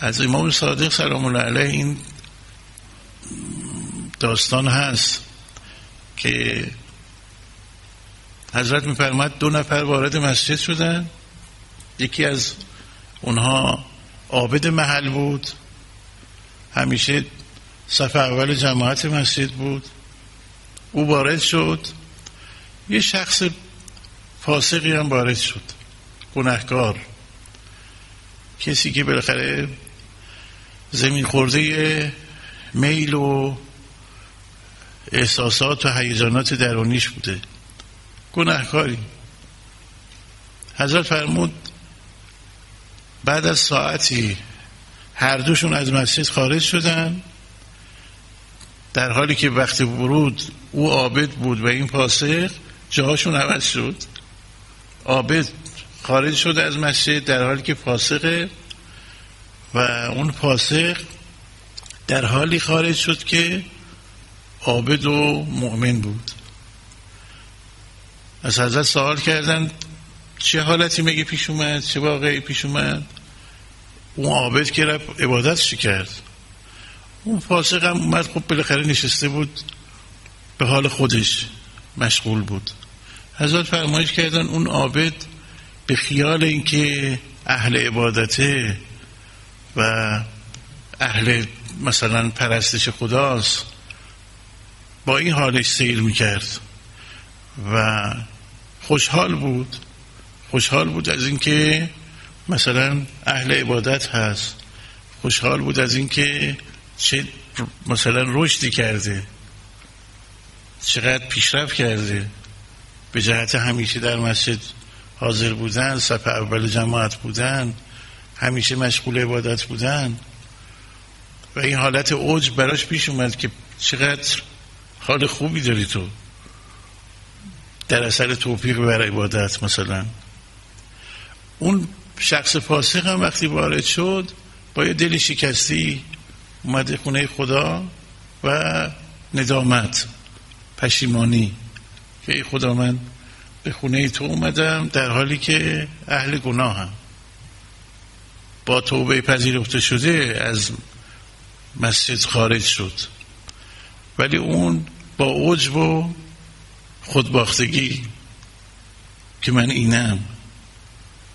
از امام صادق سلام الله علیه این داستان هست که حضرت میفرماد دو نفر وارد مسجد شدن. یکی از اونها عابد محل بود. همیشه صف اول جماعت مسجد بود. او وارد شد. یه شخص فاسقی هم وارد شد. گناهکار. کسی که بالاخره زمین خورده میل و احساسات و هیجانات درونیش بوده. گناهکاری. حضرت فرمود بعد از ساعتی هر دوشون از مسجد خارج شدن در حالی که وقتی ورود او عابد بود و این پاسق جاهاشون عوض شد. عابد خارج شده از مسجد در حالی که فاسقه و اون فاسق در حالی خارج شد که عابد و مؤمن بود. از حضرت سوال کردن چه حالتی مگه پیش اومد؟ چه واقعی پیش اومد؟ اون عابد که رفت عبادتش کرد؟ اون فاسق هم اومد خب بالاخره نشسته بود به حال خودش مشغول بود. حضرت فرمایش کردن اون عابد به خیال اینکه اهل عبادته و اهل مثلا پرستش خداست با این حالش سیر می‌کرد و خوشحال بود. خوشحال بود از اینکه مثلا اهل عبادت هست. خوشحال بود از اینکه چه مثلا رشدی کرده. چقدر پیشرفت کرده. به جهت همیشه در مسجد حاضر بودن صف اول جماعت بودن. همیشه مشغول عبادت بودن و این حالت اوج براش پیش اومد که چقدر حال خوبی داری تو. در اثر توفیق بر عبادت مثلا. اون شخص فاسق هم وقتی وارد شد با یه دل شکستی اومده خونه خدا و ندامت پشیمانی که خدا من به خونه تو اومدم در حالی که اهل گناهم. با توبه پذیرفته شده از مسجد خارج شد. ولی اون با عجب و خودباختگی که من اینم